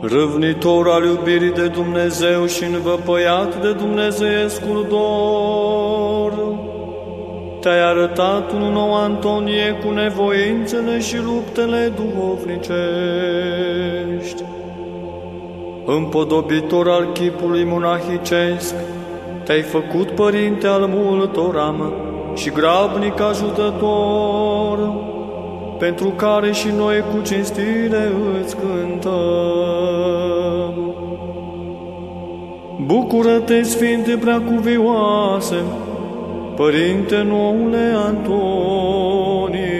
râvnitor al iubirii de Dumnezeu și învăpăiat de Dumnezeiescul dor, te-ai arătat un nou Antonie cu nevoințele și luptele duhovnicești. Împodobitor al chipului monahicesc, te-ai făcut părinte al multor am și grabnic ajutător, pentru care și noi cu cinstire îți cântăm. Bucură-te, Sfinte Preacuvioase, Părinte noule Antonie!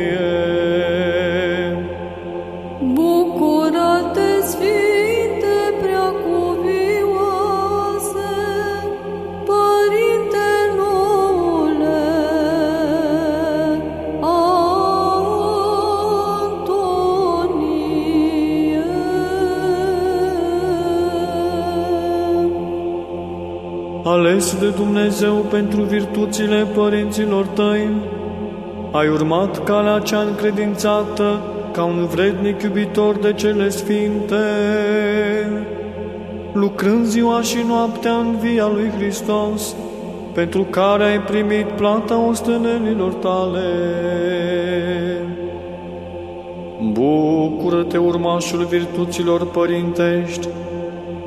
Ales de Dumnezeu pentru virtuțile părinților tăi, ai urmat calea cea încredințată ca un vrednic iubitor de cele sfinte, lucrând ziua și noaptea în via lui Hristos, pentru care ai primit plata ostenelilor tale. Bucură-te, urmașul virtuților părintești,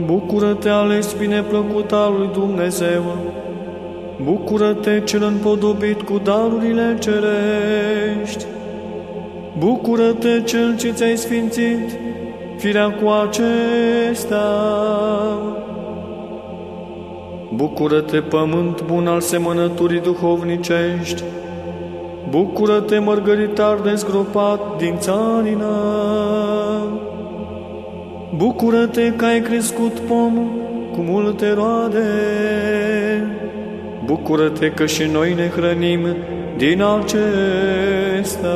Bucură-te, ales bineplăcut al lui Dumnezeu! Bucură-te, cel împodobit cu darurile cerești! Bucură-te, cel ce ți-ai sfințit firea cu acestea! Bucură-te, pământ bun al semănăturii duhovnicești! Bucură-te, mărgăritar dezgropat din țarină! Bucură-te că ai crescut pom cu multe roade. Bucură-te că și noi ne hrănim din acestea.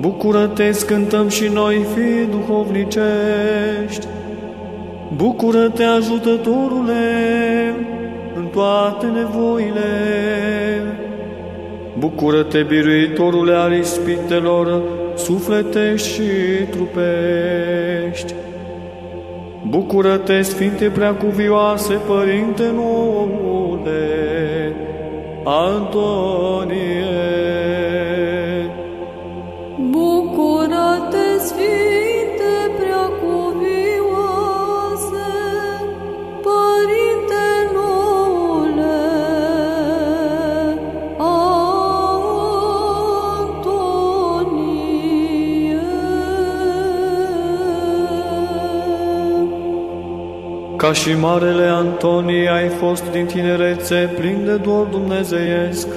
Bucură-te, scântăm și noi, fi duhovnicești. Bucură-te, ajutătorule, în toate nevoile. Bucură-te, biruitorule al ispitelor, sufletești și trupești. Bucură-te, Sfinte Preacuvioase, Părinte noule, Antonie! Ca și Marele Antonie ai fost din tinerețe plin de dor dumnezeiesc,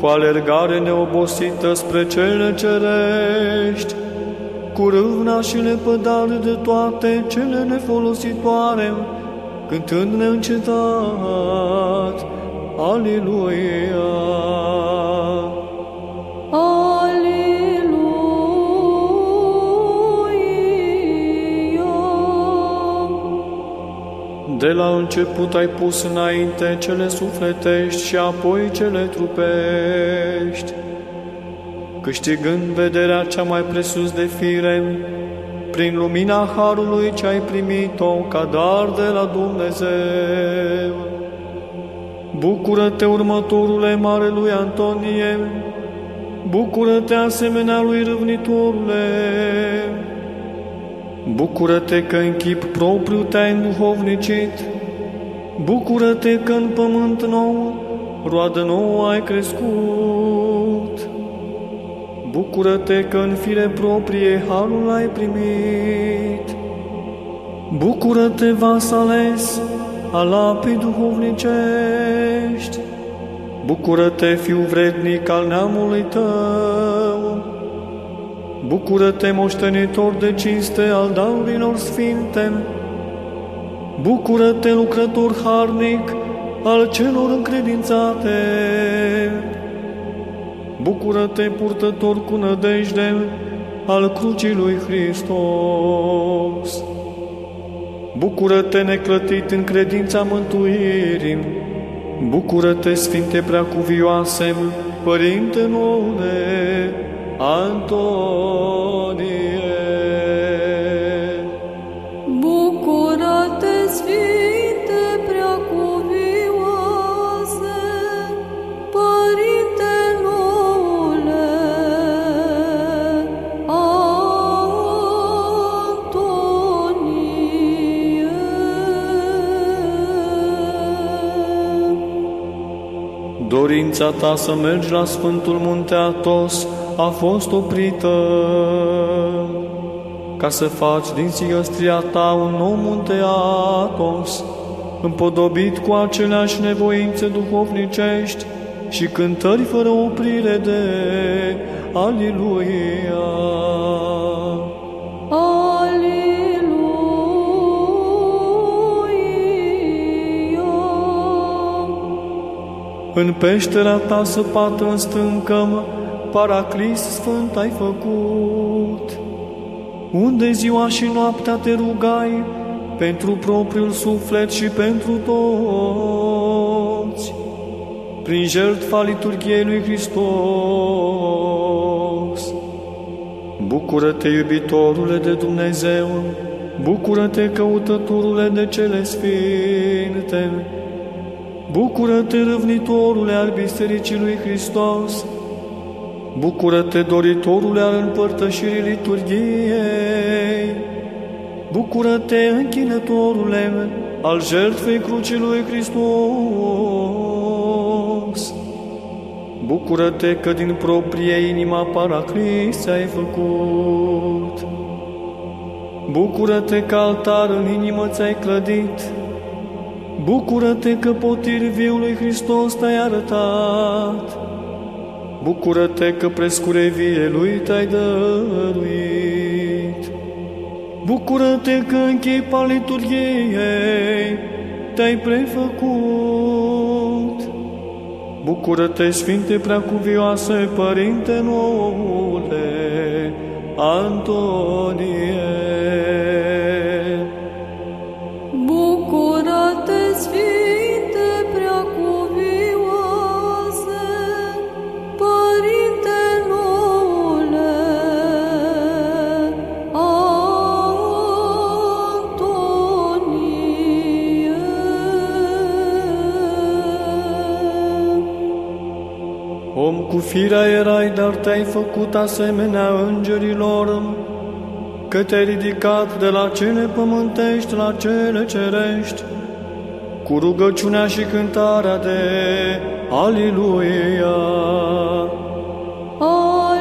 cu alergare neobosită spre cele cerești, cu râvna și lepădare de toate cele nefolositoare, cântând neîncetat, Aliluia! De la început ai pus înainte cele sufletești și apoi cele trupești, câștigând vederea cea mai presus de fire, prin lumina Harului ce ai primit-o ca dar de la Dumnezeu. Bucură-te, următorule Marelui Antonie, bucură-te asemenea lui Râvnitorule, Bucură-te că în chip propriu te-ai înduhovnicit, Bucură-te că în pământ nou, roadă nouă ai crescut. Bucură-te că în fire proprie harul ai primit. Bucură-te, vas ales al apei duhovnicești. Bucură-te, fiu vrednic al neamului tău. Bucură-te, moștenitor de cinste al darurilor sfinte. Bucură-te, lucrător harnic al celor încredințate. Bucură-te, purtător cu nădejde al crucii lui Hristos. Bucură-te, neclătit în credința mântuirii. Bucură-te, Sfinte Preacuvioase, Părinte Antonie. Bucură-te, Sfinte Preacuvioase, Părinte noule, Antonie. Dorința ta să mergi la Sfântul Munte Atos, a fost oprită, ca să faci din sigăstria ta un nou munte Atos, împodobit cu aceleași nevoințe duhovnicești și cântări fără oprire de Aliluia. În peștera ta săpată în stâncă, Paraclis Sfânt ai făcut, unde ziua și noaptea te rugai pentru propriul suflet și pentru toți, prin jertfa liturgiei lui Hristos. Bucură-te, iubitorule de Dumnezeu, bucură-te, căutătorule de cele sfinte, Bucură-te, răvnitorule al Bisericii lui Hristos! Bucură-te, doritorule al împărtășirii liturgiei! Bucură-te, închinătorule al jertfei crucii lui Hristos! Bucură-te că din proprie inima Paraclis ai făcut! Bucură-te că altar în inimă ți-ai clădit! Bucură-te că potir viului Hristos te-ai arătat. Bucură-te că prescure vie lui te-ai dăruit. Bucură-te că în chipa liturgiei te-ai prefăcut. Bucură-te, Sfinte Preacuvioase, Părinte noule, Antonie. Firea erai, dar te-ai făcut asemenea îngerilor, că te-ai ridicat de la cele pământești la cele cerești, cu rugăciunea și cântarea de Aliluia. Aliluia.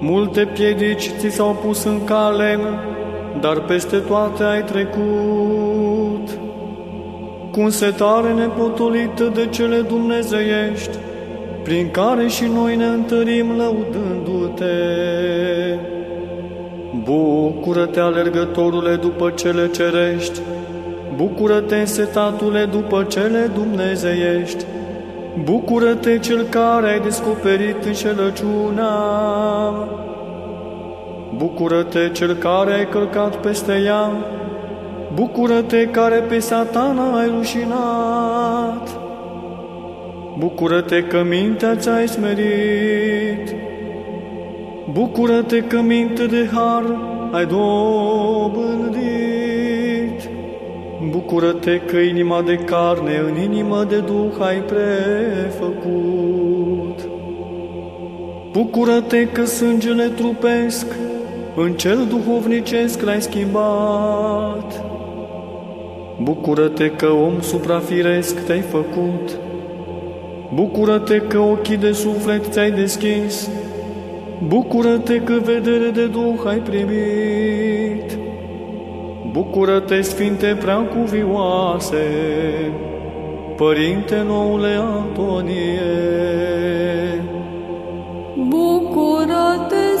Multe piedici ți s-au pus în cale, dar peste toate ai trecut. Cu însetare nepotolită de cele dumnezeiești, prin care și noi ne întărim lăudându-te. Bucură-te, alergătorule, după cele cerești, Bucură-te, însetatule, după cele dumnezeiești, Bucură-te, cel care ai descoperit înșelăciunea, Bucură-te, cel care ai călcat peste ea, Bucură-te, care pe satana ai rușinat, Bucură-te că mintea ți-ai smerit, Bucură-te că minte de har ai dobândit, Bucură-te că inima de carne în inimă de duh ai prefăcut. Bucură-te că sângele trupesc în cel duhovnicesc l-ai schimbat. Bucură-te că om suprafiresc te-ai făcut, Bucură-te că ochii de suflet ți-ai deschis, Bucură-te că vedere de Duh ai primit, Bucură-te, Sfinte Preacuvioase, Părinte noule Antonie. Bucură-te,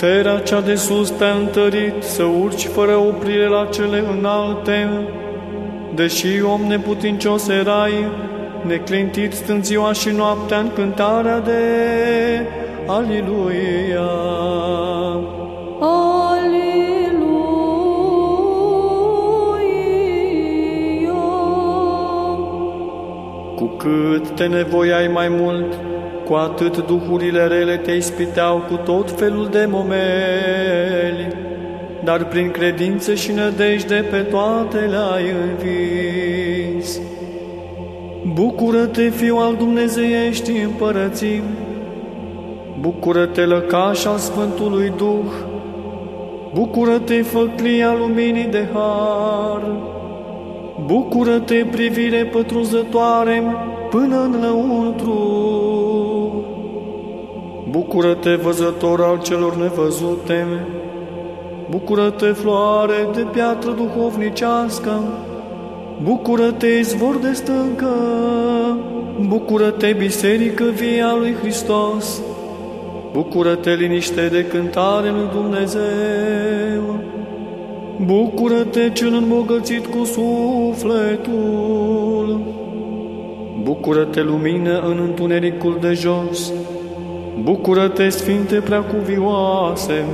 Puterea cea de sus te-a întărit să urci fără oprire la cele înalte, deși om neputincios erai, neclintit stând ziua și noaptea în cântarea de Aliluia. Aliluia. Cu cât te nevoiai mai mult, cu atât duhurile rele te ispiteau cu tot felul de momeli, dar prin credință și nădejde pe toate le-ai învins. Bucură-te, Fiu al Dumnezeiești împărățim, Bucură-te, lăcașa Sfântului Duh, Bucură-te, făclia luminii de har, Bucură-te, privire pătrunzătoare până în lăuntru, Bucură-te, văzător al celor nevăzute, Bucură-te, floare de piatră duhovnicească, Bucură-te, izvor de stâncă, Bucură-te, biserică vie a lui Hristos, Bucură-te, liniște de cântare lui Dumnezeu, Bucură-te, cel înbogățit cu sufletul, Bucură-te, lumină în întunericul de jos, Bucură-te, Sfinte Preacuvioase,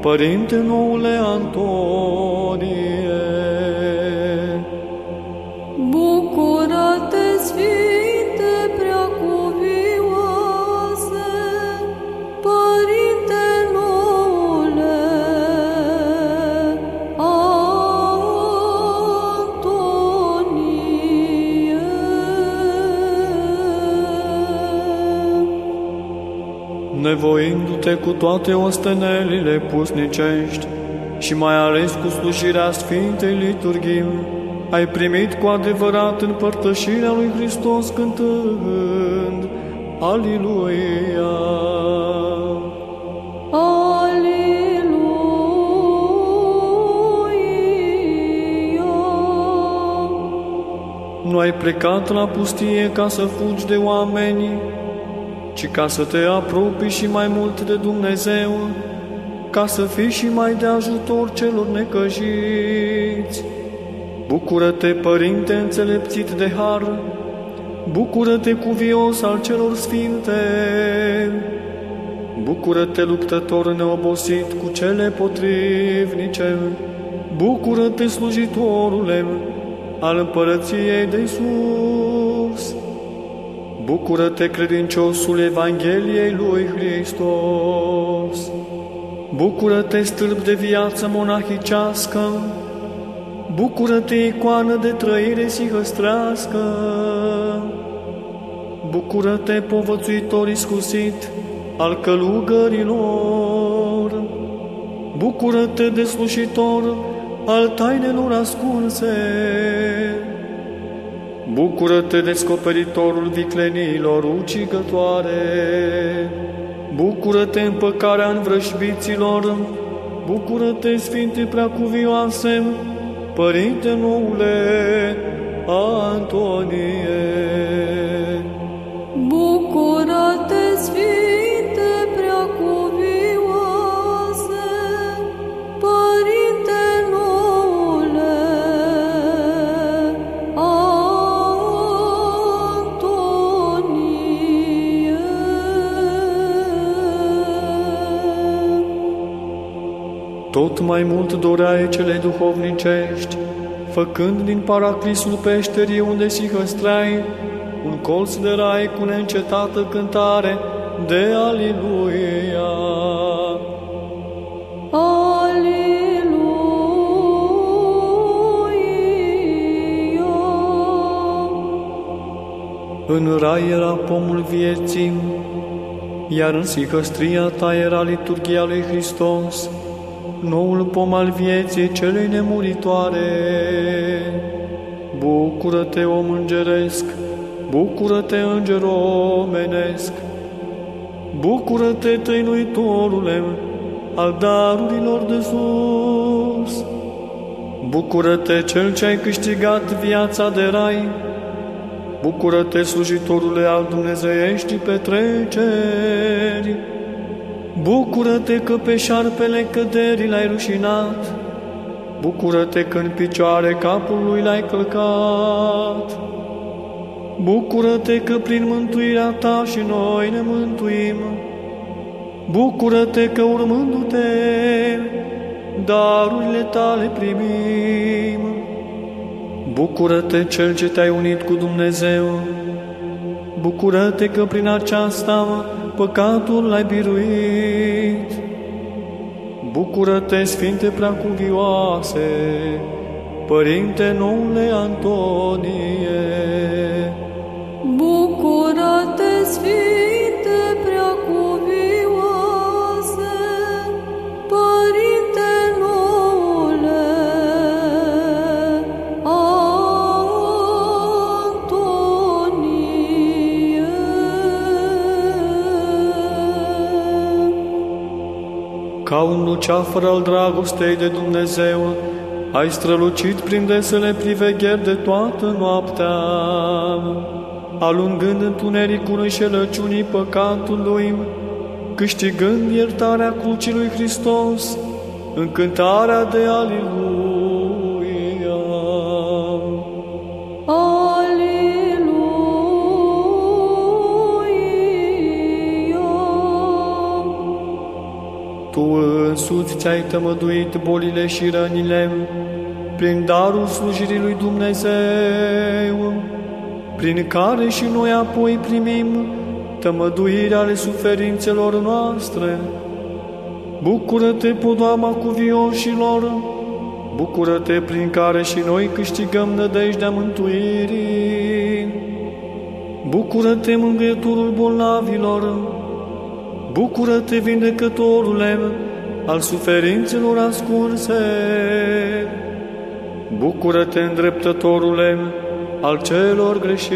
Părinte noule Antonie. Bucură-te, Sfinte nevoindu-te cu toate ostenelile pusnicești și mai ales cu slujirea Sfintei Liturghii, ai primit cu adevărat împărtășirea lui Hristos cântând Aliluia! Aleluia. Nu ai plecat la pustie ca să fugi de oameni, ci ca să te apropii și mai mult de Dumnezeu, ca să fii și mai de ajutor celor necăjiți. Bucură-te, Părinte înțelepțit de har, bucură-te cuvios al celor sfinte, bucură-te luptător neobosit cu cele potrivnice, bucură-te slujitorule al împărăției de sus. Bucură-te, credinciosul Evangheliei lui Hristos! Bucură-te, stâlp de viață monahicească! Bucură-te, icoană de trăire sihăstrească! Bucură-te, povățuitor iscusit al călugărilor! Bucură-te, deslușitor al tainelor ascunse! Bucură-te, descoperitorul vicleniilor ucigătoare! Bucură-te, împăcarea învrășbiților! Bucură-te, Sfinte Preacuvioase, Părinte noule Antonie! Bucură-te, Sfinte Tot mai mult doreai cele duhovnicești, făcând din paraclisul peșterii unde si hăstrai, un colț de rai cu neîncetată cântare de Aliluia. Aleluia. În rai era pomul vieții, iar în sihăstria ta era liturgia lui Hristos, noul pom al vieții celei nemuritoare. Bucură-te, om îngeresc, bucură-te, înger omenesc, bucură-te, tăinuitorule, al darurilor de sus. Bucură-te, cel ce ai câștigat viața de rai, Bucură-te, slujitorule al Dumnezeieștii petreceri! Bucură-te că pe șarpele căderii l-ai rușinat! Bucură-te că în picioare capul lui l-ai călcat! Bucură-te că prin mântuirea ta și noi ne mântuim! Bucură-te că urmându-te, darurile tale primim! Bucură-te, Cel ce te-ai unit cu Dumnezeu! Bucură-te că prin aceasta păcatul l-ai biruit. Bucură-te, Sfinte Preacuvioase, Părinte noule Antonie. Bucură-te, Sfinte Ca un luceafăr al dragostei de Dumnezeu, ai strălucit prin desele privegheri de toată noaptea, alungând întunericul înșelăciunii păcatului, câștigând iertarea crucii lui Hristos, încântarea de Aliluia. Însuți ți-ai tămăduit bolile și rănile prin darul slujirii lui Dumnezeu, prin care și noi apoi primim tămăduirea ale suferințelor noastre. Bucură-te, podoama cuvioșilor, bucură-te prin care și noi câștigăm nădejdea mântuirii. Bucură-te, mângâieturul bolnavilor, Bucură-te, vindecătorule, al suferințelor ascunse! Bucură-te, îndreptătorule, al celor greșiți!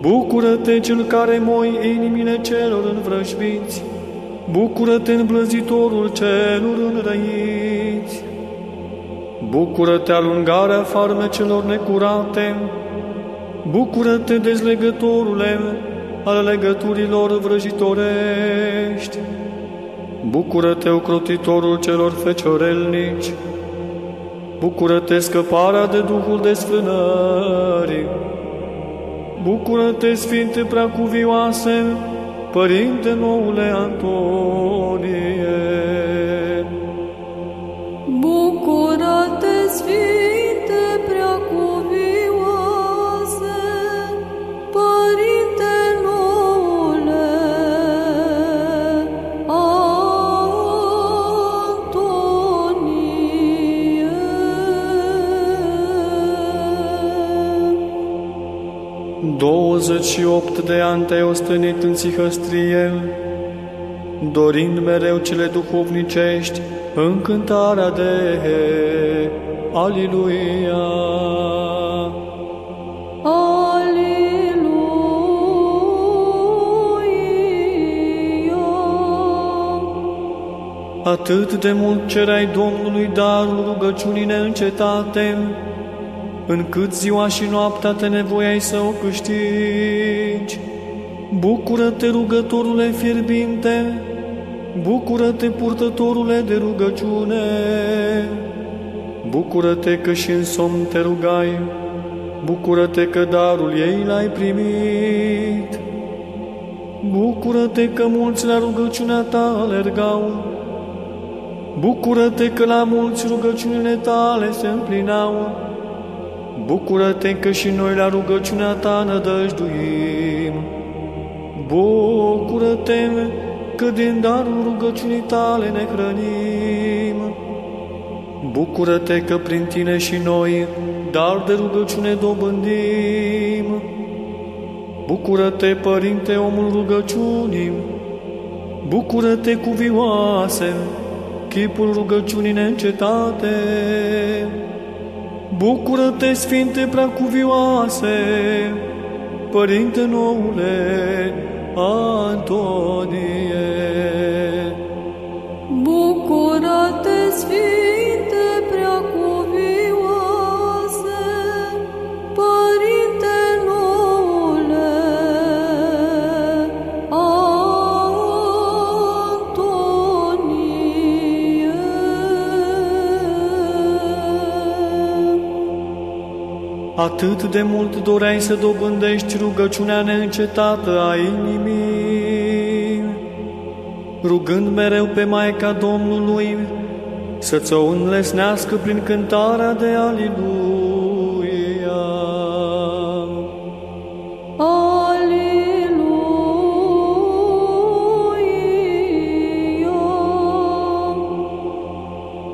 Bucură-te, cel care moi inimile celor învrăjbiți! Bucură-te, înblăzitorul celor înrăiți! Bucură-te, alungarea farmecelor necurate! Bucură-te, dezlegătorule, al legăturilor vrăjitorești. Bucură-te, ocrotitorul celor feciorelnici. Bucură-te, scăparea de Duhul desfrânării. Bucură-te, Sfinte Preacuvioase, Părinte noule Antonie. Bucură-te, Sfinte 28 de ani te-ai ostenit în țihăstrie, dorind mereu cele duhovnicești, încântarea de Aliluia. Aleluia. Atât de mult cerai Domnului darul rugăciunii neîncetate, încât ziua și noaptea te nevoiai să o câștigi. Bucură-te, rugătorule fierbinte, bucură-te, purtătorule de rugăciune, bucură-te că și în somn te rugai, bucură-te că darul ei l-ai primit. Bucură-te că mulți la rugăciunea ta alergau, bucură-te că la mulți rugăciunile tale se împlinau, Bucură-te că și noi la rugăciunea ta nădăjduim. Bucură-te că din darul rugăciunii tale ne hrănim. Bucură-te că prin tine și noi dar de rugăciune dobândim. Bucură-te, Părinte, omul rugăciunii. Bucură-te, cuvioase, chipul rugăciunii neîncetate. Bucură-te, Sfinte Preacuvioase, Părinte noule Antonie. Bucură-te, Sfinte atât de mult doreai să dobândești rugăciunea neîncetată a inimii, rugând mereu pe Maica Domnului să ți-o înlesnească prin cântarea de Aliluia.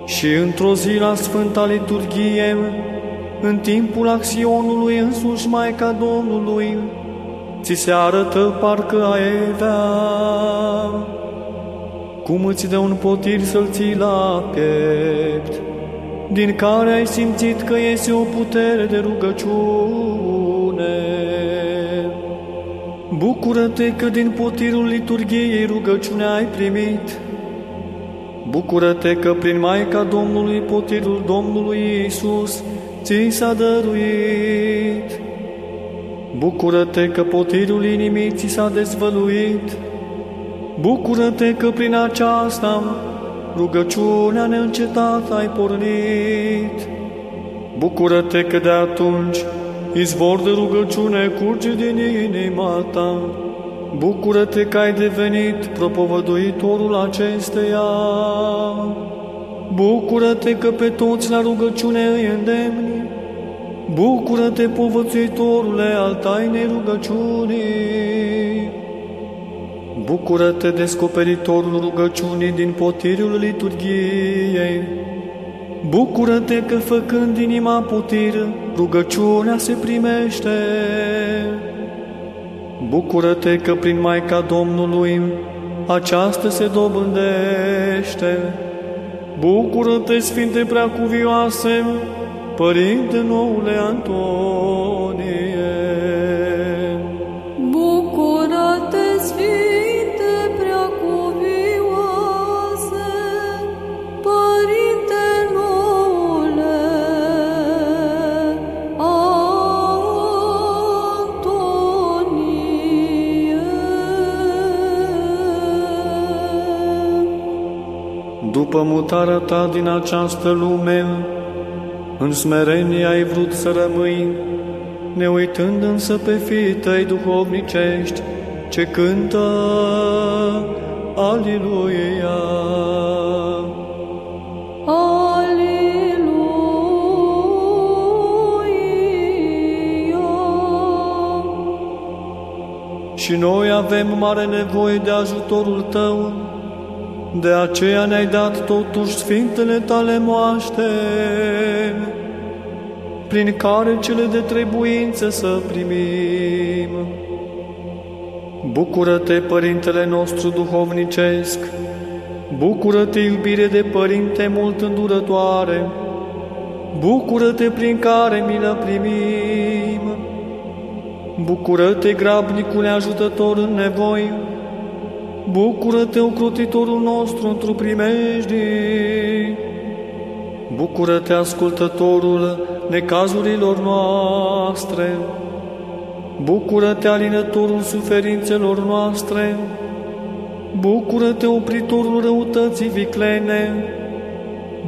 Și într-o zi la Sfânta Liturghie, în timpul acționului însuși Maica Domnului, ți se arătă parcă ai avea, cum îți dă un potir să-l ții la piept, din care ai simțit că este o putere de rugăciune. Bucură-te că din potirul liturgiei rugăciunea ai primit. Bucură-te că prin Maica Domnului potirul Domnului Iisus ți s-a dăruit. Bucură-te că potirul inimii ți s-a dezvăluit. Bucură-te că prin aceasta rugăciunea neîncetat ai pornit. Bucură-te că de atunci izvor de rugăciune curge din inima ta. Bucură-te că ai devenit propovăduitorul acesteia. Bucură-te că pe toți la rugăciune îi îndemni. Bucură-te, povățuitorule al tainei rugăciunii. Bucură-te, descoperitorul rugăciunii din potirul liturgiei. Bucură-te că făcând inima potir, rugăciunea se primește. Bucură-te că prin Maica Domnului aceasta se dobândește. Bucură-te, Sfinte Preacuvioase, Părinte noule Antonie. După mutarea ta din această lume, în smerenie ai vrut să rămâi, ne uitând însă pe fiii tăi duhovnicești, ce cântă Aliluia. Aliluia. Și noi avem mare nevoie de ajutorul tău, de aceea ne-ai dat totuși sfintele tale moaște, prin care cele de trebuință să primim. Bucură-te, Părintele nostru duhovnicesc, bucură-te, iubire de Părinte mult îndurătoare, bucură-te prin care milă primim. Bucură-te, grabnicule ajutător în nevoi, Bucură-te, ocrotitorul nostru, într-o primejdii. Bucură-te, ascultătorul necazurilor noastre. Bucură-te, alinătorul suferințelor noastre. Bucură-te, opritorul răutății viclene.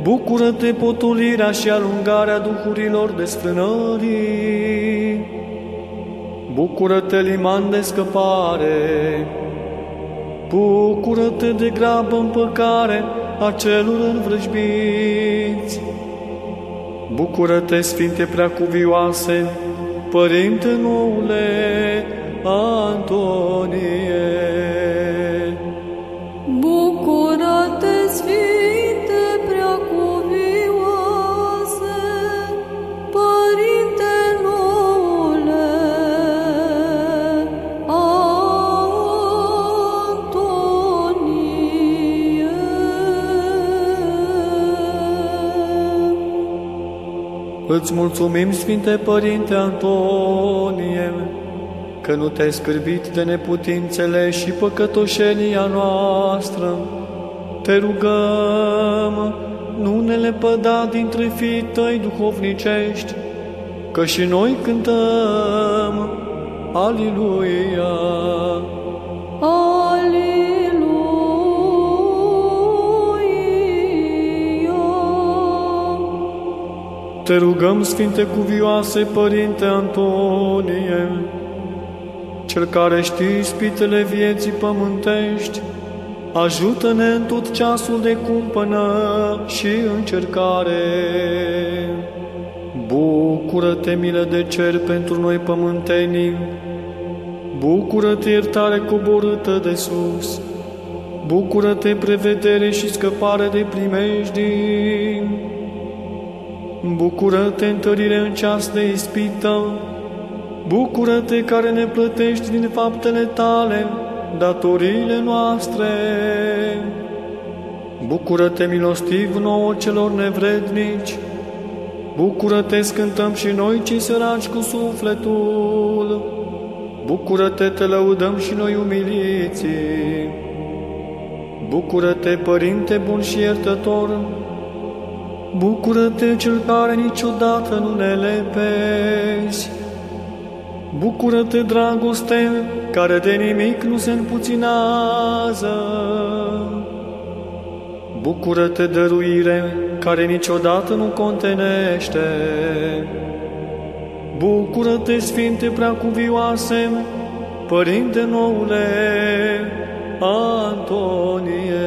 Bucură-te, potolirea și alungarea duhurilor desfrânării. Bucură-te, liman de scăpare. Bucură-te de grabă împăcare a celor învrăjbiți. Bucură-te, Sfinte Preacuvioase, Părinte noule Antonie. Îți mulțumim, Sfinte Părinte Antonie, că nu te-ai scârbit de neputințele și păcătoșenia noastră. Te rugăm, nu ne lepăda dintre fiii tăi duhovnicești, că și noi cântăm Aliluia. Aliluia. Te rugăm, Sfinte Cuvioase, Părinte Antonie, Cel care știi spitele vieții pământești, ajută-ne în tot ceasul de cumpănă și încercare. Bucură-te, milă de cer pentru noi pământenii, Bucură-te, iertare coborâtă de sus, Bucură-te, prevedere și scăpare de primejdii! Bucură-te, întărire în ceas de ispită! Bucură-te care ne plătești din faptele tale datoriile noastre! Bucură-te, milostiv nouă celor nevrednici! Bucură-te, scântăm și noi cei săraci cu sufletul! Bucură-te, te lăudăm și noi umiliții! Bucură-te, Părinte bun și iertător! Bucură-te, Cel care niciodată nu ne lepezi! Bucură-te, dragoste, care de nimic nu se împuținează! Bucură-te, dăruire, care niciodată nu contenește! Bucură-te, Sfinte Preacuvioase, Părinte noule, Antonie!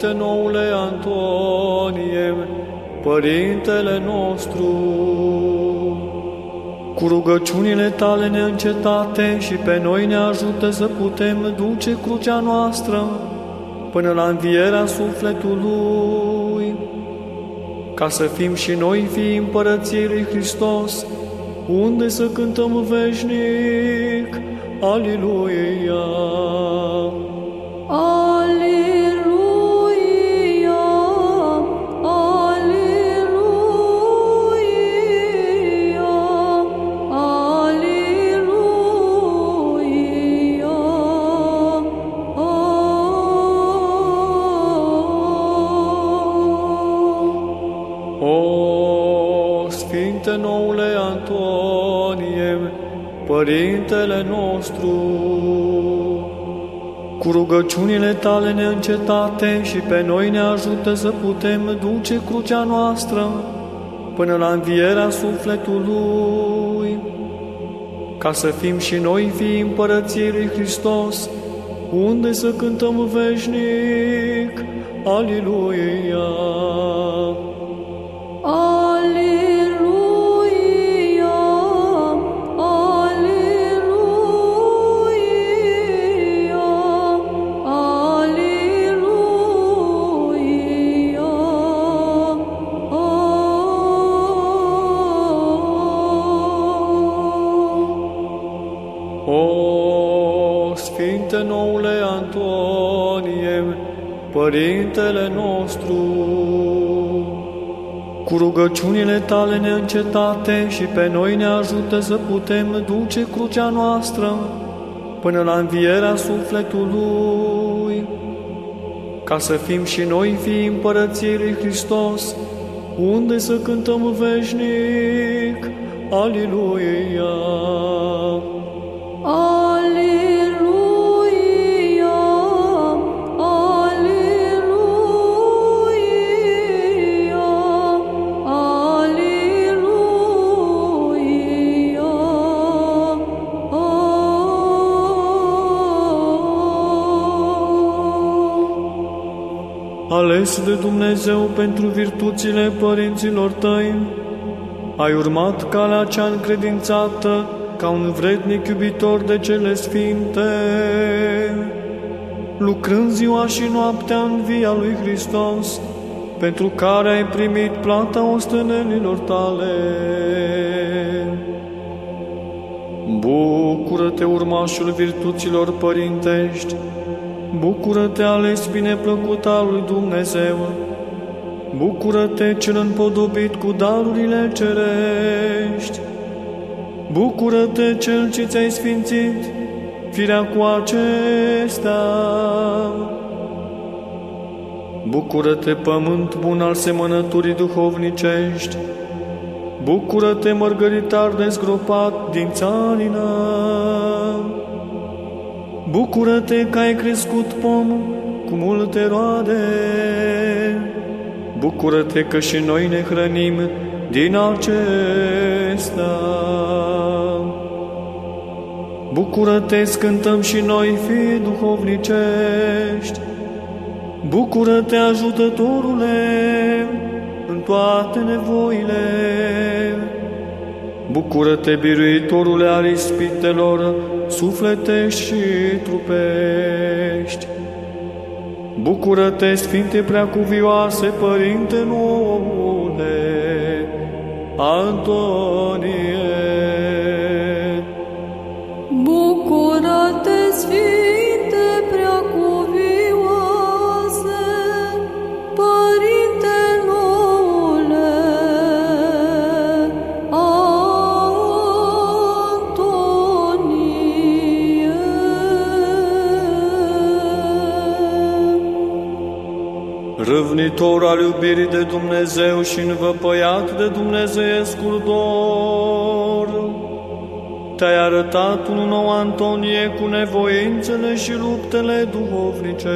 Sfinte noule Antonie, Părintele nostru, cu rugăciunile tale neîncetate și pe noi ne ajută să putem duce crucea noastră până la învierea sufletului, ca să fim și noi fii împărăției lui Hristos, unde să cântăm veșnic. Aliluia! Aleluia, Părintele nostru, cu rugăciunile tale neîncetate și pe noi ne ajută să putem duce crucea noastră până la învierea sufletului, ca să fim și noi fii împărăției lui Hristos, unde să cântăm veșnic. Aliluia! Aleluia, Sfinte noule Antonie, Părintele nostru, cu rugăciunile tale neîncetate și pe noi ne ajută să putem duce crucea noastră până la învierea sufletului, ca să fim și noi fii împărăției lui Hristos, unde să cântăm veșnic. Aliluia! Aleluia, ales de Dumnezeu pentru virtuțile părinților tăi, ai urmat calea cea încredințată ca un vrednic iubitor de cele sfinte, lucrând ziua și noaptea în via lui Hristos, pentru care ai primit plata ostenelilor tale. Bucură-te, urmașul virtuților părintești, Bucură-te, ales bineplăcut al lui Dumnezeu! Bucură-te, cel împodobit cu darurile cerești! Bucură-te, cel ce ți-ai sfințit firea cu acestea! Bucură-te, pământ bun al semănăturii duhovnicești! Bucură-te, mărgăritar dezgropat din țarină! Bucură-te că ai crescut pom cu multe roade. bucură-te că și noi ne hrănim din acesta. Bucură-te, scântăm și noi, fii duhovnicești. Bucură-te, ajutătorule, în toate nevoile. Bucură-te, biruitorule al ispitelor, sufletești și trupești. Bucură-te, Sfinte Preacuvioase, Părinte noule, Antonie. Râvnitor al iubirii de Dumnezeu și învăpăiat de Dumnezeiescul dor. Te-ai arătat un nou Antonie cu nevoințele și luptele duhovnicești.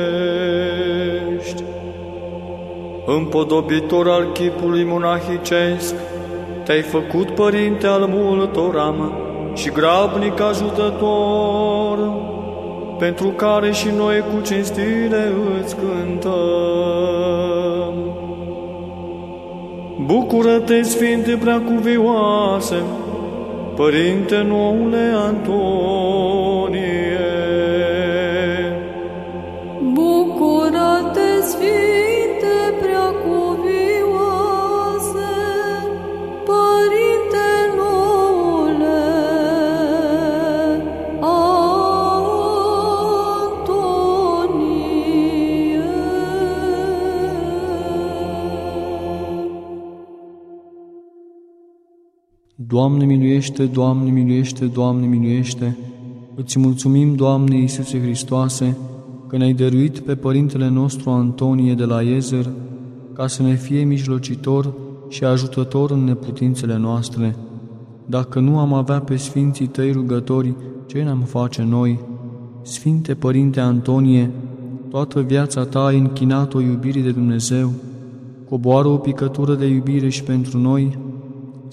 Împodobitor al chipului monahicesc, te-ai făcut părinte al multor am și grabnic ajutător, pentru care și noi cu cinstire îți cântăm. Bucură-te, Sfinte Preacuvioase, Părinte noule Antonie! Doamne miluiește, Doamne miluiește, Doamne miluiește! Îți mulțumim, Doamne Iisuse Hristoase, că ne-ai dăruit pe Părintele nostru Antonie de la Iezer, ca să ne fie mijlocitor și ajutător în neputințele noastre. Dacă nu am avea pe Sfinții Tăi rugători, ce ne-am face noi? Sfinte Părinte Antonie, toată viața Ta ai închinat o iubire de Dumnezeu, coboară o picătură de iubire și pentru noi,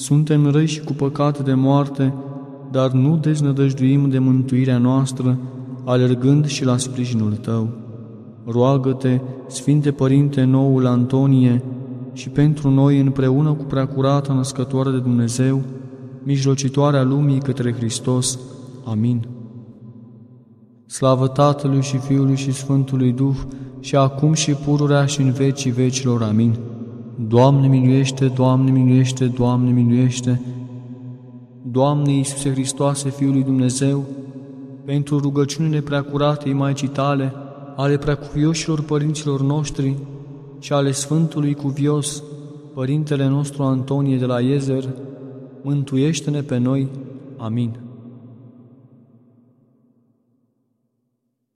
suntem răi și cu păcat de moarte, dar nu deznădăjduim de mântuirea noastră, alergând și la sprijinul Tău. Roagă-te, Sfinte Părinte Noul Antonie, și pentru noi împreună cu Preacurata Născătoare de Dumnezeu, mijlocitoarea lumii către Hristos. Amin. Slavă Tatălui și Fiului și Sfântului Duh, și acum și pururea și în vecii vecilor. Amin. Doamne miluiește, Doamne miluiește, Doamne miluiește, Doamne Iisuse Hristoase, Fiul lui Dumnezeu, pentru rugăciunile preacuratei Maicii Tale, ale preacuvioșilor părinților noștri și ale Sfântului Cuvios, Părintele nostru Antonie de la Iezer, mântuiește-ne pe noi. Amin.